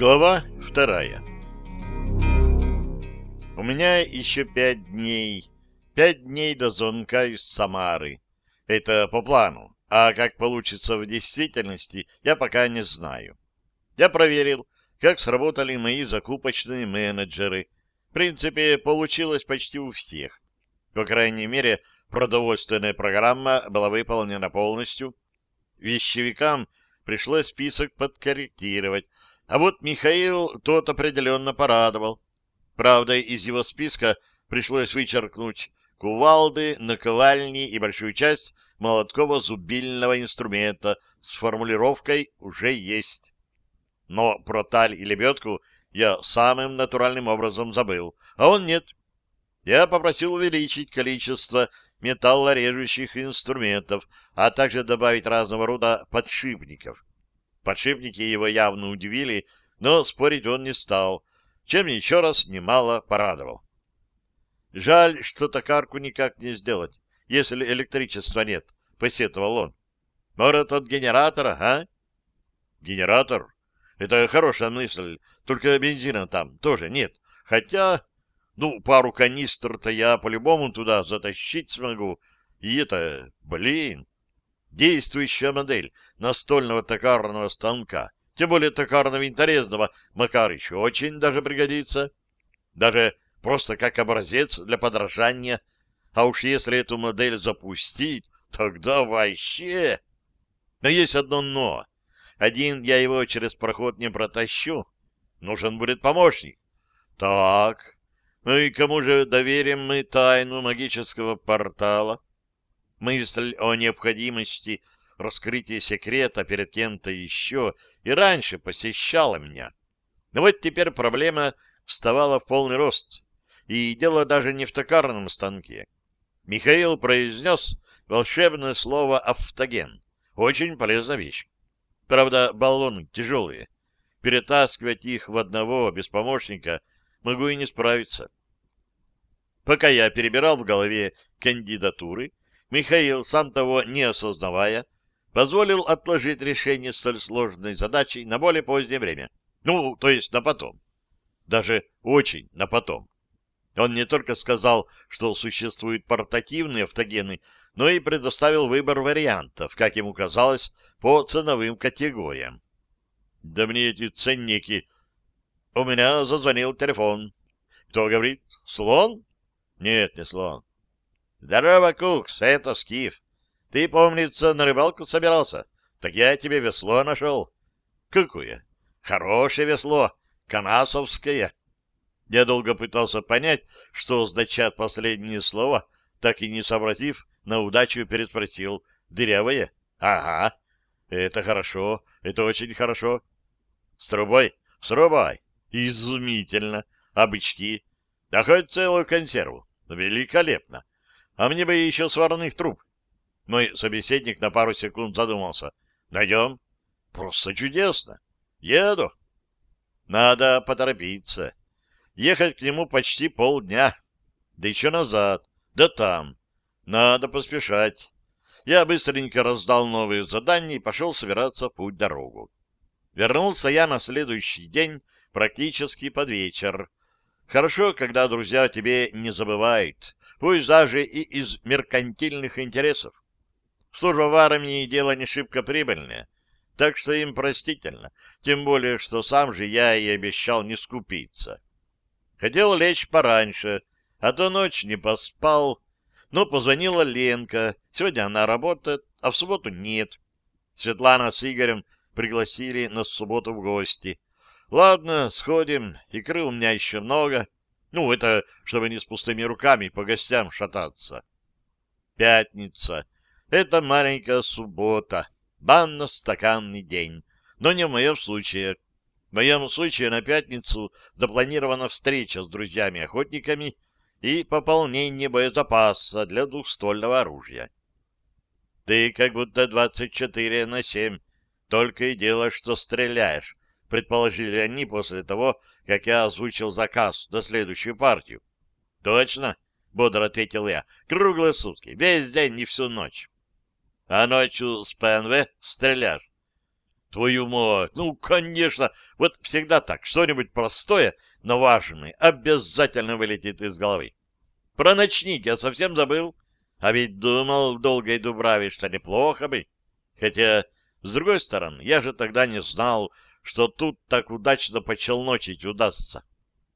Глава вторая У меня еще пять дней. Пять дней до звонка из Самары. Это по плану. А как получится в действительности, я пока не знаю. Я проверил, как сработали мои закупочные менеджеры. В принципе, получилось почти у всех. По крайней мере, продовольственная программа была выполнена полностью. Вещевикам пришлось список подкорректировать, а вот Михаил тот определенно порадовал. Правда, из его списка пришлось вычеркнуть кувалды, наковальни и большую часть молотково-зубильного инструмента с формулировкой «уже есть». Но про таль и лебедку я самым натуральным образом забыл, а он нет. Я попросил увеличить количество металлорежущих инструментов, а также добавить разного рода подшипников. Подшипники его явно удивили, но спорить он не стал, чем еще раз немало порадовал. Жаль, что токарку никак не сделать, если электричества нет, — посетовал он. Может, от генератора, а? Генератор? Это хорошая мысль, только бензина там тоже нет. Хотя, ну, пару канистр-то я по-любому туда затащить смогу. И это, блин, действующая модель настольного токарного станка, тем более токарно-винторезного, Макар еще очень даже пригодится. Даже просто как образец для подражания. А уж если эту модель запустить, тогда вообще... Но есть одно «но». Один я его через проход не протащу. Нужен будет помощник. Так, ну и кому же доверим мы тайну магического портала? Мысль о необходимости раскрытия секрета перед кем-то еще и раньше посещала меня. Но вот теперь проблема вставала в полный рост. И дело даже не в токарном станке. Михаил произнес волшебное слово «автоген». Очень полезная вещь. Правда, баллоны тяжелые. Перетаскивать их в одного без помощника могу и не справиться. Пока я перебирал в голове кандидатуры, Михаил, сам того не осознавая, позволил отложить решение столь сложной задачи на более позднее время. Ну, то есть на потом. Даже очень на потом. Он не только сказал, что существуют портативные автогены, но и предоставил выбор вариантов, как ему казалось, по ценовым категориям. Да мне эти ценники... У меня зазвонил телефон. Кто говорит? Слон? Нет, не слон. «Здорово, Кукс, это Скиф. Ты, помнится, на рыбалку собирался? Так я тебе весло нашел». «Какое?» «Хорошее весло, канасовское». Я долго пытался понять, что означают последние слова, так и не сообразив, на удачу переспросил. «Дырявое?» «Ага. Это хорошо, это очень хорошо». «С трубой?» «С трубой. Изумительно. А бычки?» «Да хоть целую консерву. Великолепно. А мне бы еще сварных труб. Мой собеседник на пару секунд задумался. Найдем? Просто чудесно. Еду. Надо поторопиться. Ехать к нему почти полдня. Да еще назад. Да там. Надо поспешать. Я быстренько раздал новые задания и пошел собираться в путь-дорогу. Вернулся я на следующий день практически под вечер. Хорошо, когда друзья тебе не забывают, пусть даже и из меркантильных интересов. Служба в армии — дело не шибко прибыльное, так что им простительно, тем более, что сам же я и обещал не скупиться. Хотел лечь пораньше, а то ночь не поспал, но позвонила Ленка. Сегодня она работает, а в субботу нет. Светлана с Игорем пригласили на субботу в гости. Ладно, сходим, икры у меня еще много. Ну, это чтобы не с пустыми руками по гостям шататься. Пятница. Это маленькая суббота. Банно-стаканный день. Но не в моем случае. В моем случае на пятницу запланирована встреча с друзьями-охотниками и пополнение боезапаса для двухствольного оружия. Ты как будто 24 на 7, только и делаешь, что стреляешь, предположили они после того, как я озвучил заказ на следующую партию. — Точно, — бодро ответил я, — круглые сутки, весь день и всю ночь. — А ночью с ПНВ стреляешь? Твою мать! Ну, конечно! Вот всегда так. Что-нибудь простое, но важное обязательно вылетит из головы. Про ночник я совсем забыл. А ведь думал в долгой Дубраве, что неплохо бы. Хотя, с другой стороны, я же тогда не знал, что тут так удачно почелночить удастся.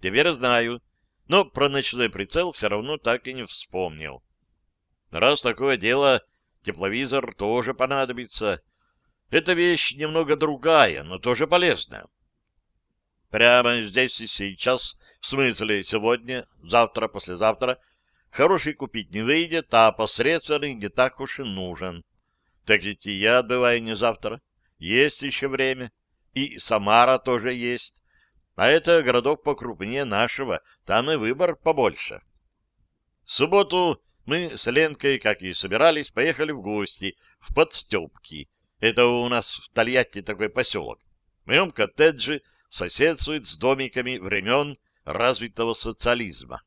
Теперь знаю, но про ночной прицел все равно так и не вспомнил. Раз такое дело, тепловизор тоже понадобится. Эта вещь немного другая, но тоже полезная. Прямо здесь и сейчас, в смысле сегодня, завтра, послезавтра, хороший купить не выйдет, а посредственный не так уж и нужен. Так ведь и я отбываю не завтра. Есть еще время. И Самара тоже есть. А это городок покрупнее нашего, там и выбор побольше. В субботу мы с Ленкой, как и собирались, поехали в гости в Подстепки. Это у нас в Тольятти такой поселок. В моем коттедже соседствует с домиками времен развитого социализма.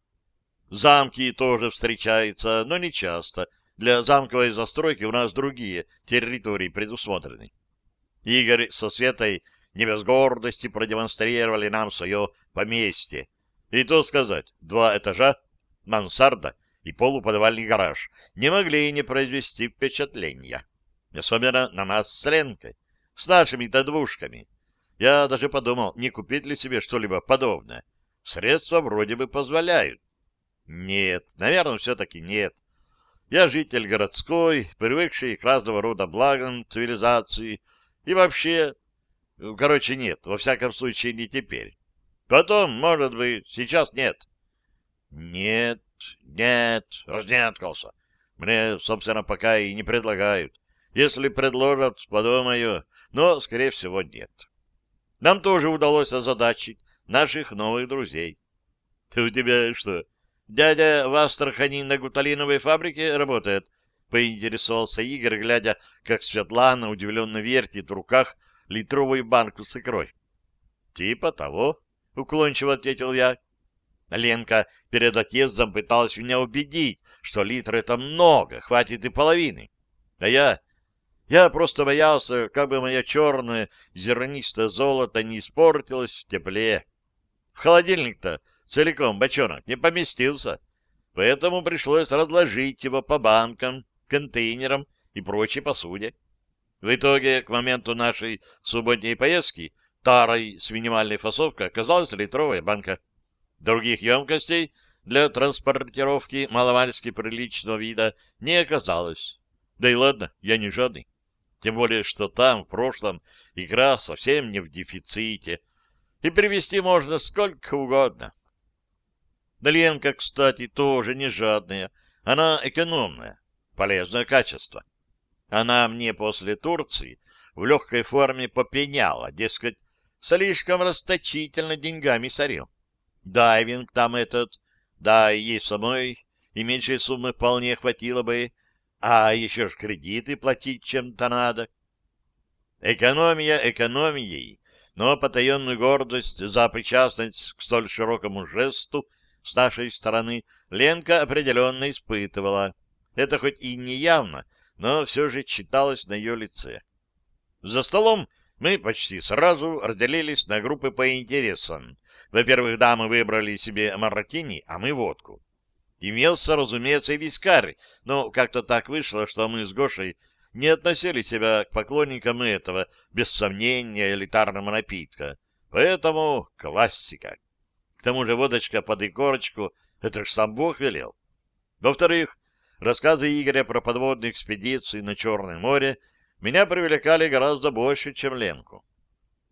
Замки тоже встречаются, но не часто. Для замковой застройки у нас другие территории предусмотрены. Игорь со Светой не без гордости продемонстрировали нам свое поместье. И то сказать, два этажа, мансарда и полуподвальный гараж не могли не произвести впечатления. Особенно на нас с Ленкой, с нашими-то двушками. Я даже подумал, не купить ли себе что-либо подобное. Средства вроде бы позволяют. Нет, наверное, все-таки нет. Я житель городской, привыкший к разного рода благам цивилизации, и вообще... Короче, нет, во всяком случае, не теперь. Потом, может быть, сейчас нет. Нет, нет, разнянкался. Мне, собственно, пока и не предлагают. Если предложат, подумаю, но, скорее всего, нет. Нам тоже удалось озадачить наших новых друзей. — Ты у тебя что, дядя в Астрахани на гуталиновой фабрике работает? — поинтересовался Игорь, глядя, как Светлана удивленно вертит в руках литровую банку с икрой. — Типа того, — уклончиво ответил я. Ленка перед отъездом пыталась меня убедить, что литр — это много, хватит и половины. А я я просто боялся, как бы мое черное зернистое золото не испортилось в тепле. В холодильник-то целиком бочонок не поместился, поэтому пришлось разложить его по банкам, контейнерам и прочей посуде. В итоге, к моменту нашей субботней поездки, тарой с минимальной фасовкой оказалась литровая банка. Других емкостей для транспортировки маломальски приличного вида не оказалось. Да и ладно, я не жадный. Тем более, что там, в прошлом, икра совсем не в дефиците. И привезти можно сколько угодно. Дальенко, кстати, тоже не жадная. Она экономная, полезное качество. Она мне после Турции в легкой форме попеняла, дескать, слишком расточительно деньгами сорил. Дайвинг там этот, да, и ей самой, и меньшей суммы вполне хватило бы, а еще ж кредиты платить чем-то надо. Экономия экономией, но потаенную гордость за причастность к столь широкому жесту с нашей стороны Ленка определенно испытывала. Это хоть и не явно, но все же читалось на ее лице. За столом мы почти сразу разделились на группы по интересам. Во-первых, дамы выбрали себе маратини, а мы водку. Имелся, разумеется, и вискарь, но как-то так вышло, что мы с Гошей не относили себя к поклонникам этого, без сомнения, элитарного напитка. Поэтому классика. К тому же водочка под икорочку — это ж сам Бог велел. Во-вторых, рассказы Игоря про подводные экспедиции на Черное море меня привлекали гораздо больше, чем Ленку.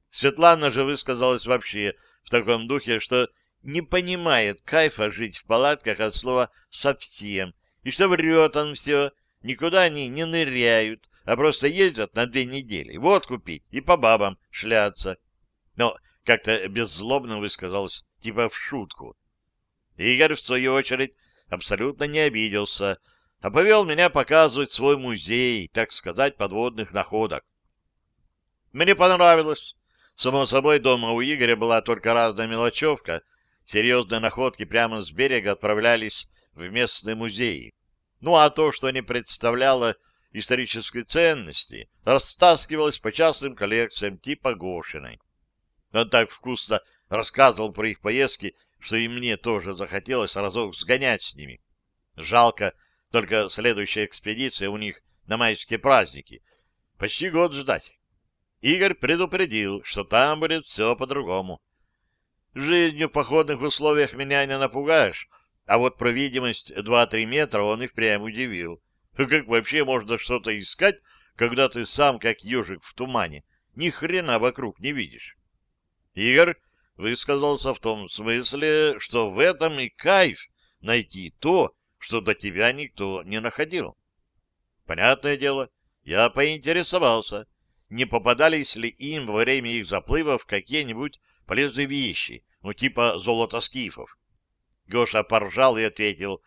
Светлана же высказалась вообще в таком духе, что не понимает кайфа жить в палатках от слова «совсем», и что врет он все, никуда они не ныряют, а просто ездят на две недели, вот купить и по бабам шляться. Но как-то беззлобно высказалось, типа в шутку. Игорь, в свою очередь, абсолютно не обиделся, а повел меня показывать свой музей, так сказать, подводных находок. Мне понравилось. Само собой, дома у Игоря была только разная мелочевка — Серьезные находки прямо с берега отправлялись в местные музеи. Ну а то, что не представляло исторической ценности растаскивалась по частным коллекциям типа Гошиной. Он так вкусно рассказывал про их поездки, что и мне тоже захотелось разок сгонять с ними. Жалко, только следующая экспедиция у них на майские праздники. Почти год ждать. Игорь предупредил, что там будет все по-другому. Жизнью в походных условиях меня не напугаешь, а вот про видимость 2-3 метра он и впрямь удивил. Как вообще можно что-то искать, когда ты сам, как ежик в тумане, ни хрена вокруг не видишь? Игорь высказался в том смысле, что в этом и кайф найти то, что до тебя никто не находил. Понятное дело, я поинтересовался, не попадались ли им во время их заплывов какие-нибудь полезные вещи, ну типа золота скифов. Гоша поржал и ответил,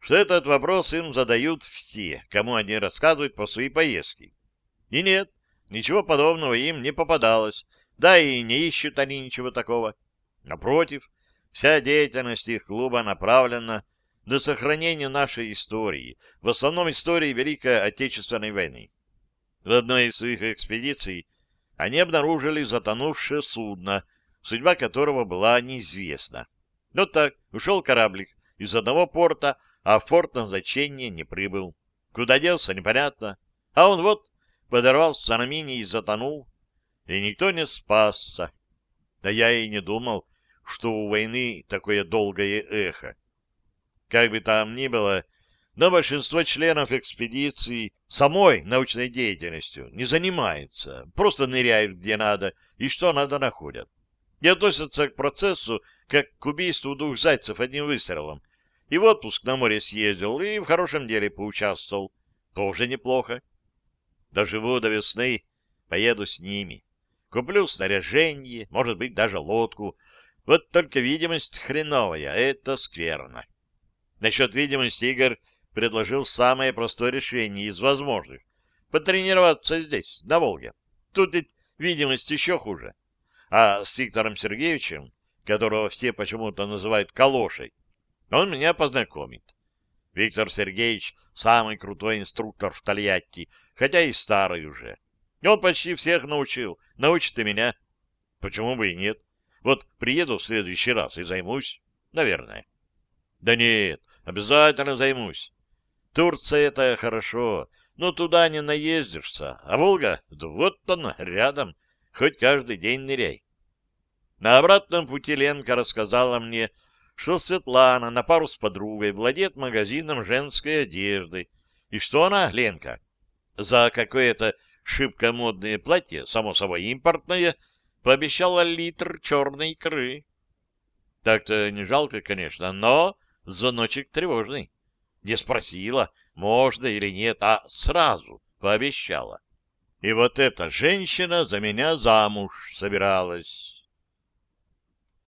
что этот вопрос им задают все, кому они рассказывают про свои поездки. И нет, ничего подобного им не попадалось, да и не ищут они ничего такого. Напротив, вся деятельность их клуба направлена на сохранение нашей истории, в основном истории Великой Отечественной войны. В одной из своих экспедиций они обнаружили затонувшее судно, судьба которого была неизвестна. Вот так, ушел кораблик из одного порта, а в порт назначения не прибыл. Куда делся, непонятно. А он вот подорвался на мине и затонул, и никто не спасся. Да я и не думал, что у войны такое долгое эхо. Как бы там ни было, но большинство членов экспедиции самой научной деятельностью не занимается, просто ныряют где надо и что надо находят. И относятся к процессу как к убийству двух зайцев одним выстрелом. И в отпуск на море съездил, и в хорошем деле поучаствовал. Тоже неплохо. Доживу до весны, поеду с ними. Куплю снаряжение, может быть, даже лодку. Вот только видимость хреновая, это скверно. Насчет видимости Игорь предложил самое простое решение из возможных. Потренироваться здесь, на Волге. Тут ведь видимость еще хуже. А с Виктором Сергеевичем которого все почему-то называют Калошей, он меня познакомит. Виктор Сергеевич — самый крутой инструктор в Тольятти, хотя и старый уже. Он почти всех научил, научит и меня. Почему бы и нет? Вот приеду в следующий раз и займусь, наверное. Да нет, обязательно займусь. Турция — это хорошо, но туда не наездишься. А Волга — да вот она, рядом, хоть каждый день ныряй. На обратном пути Ленка рассказала мне, что Светлана на пару с подругой владеет магазином женской одежды, и что она, Ленка, за какое-то шибко модное платье, само собой импортное, пообещала литр черной икры. Так-то не жалко, конечно, но звоночек тревожный. Не спросила, можно или нет, а сразу пообещала. И вот эта женщина за меня замуж собиралась.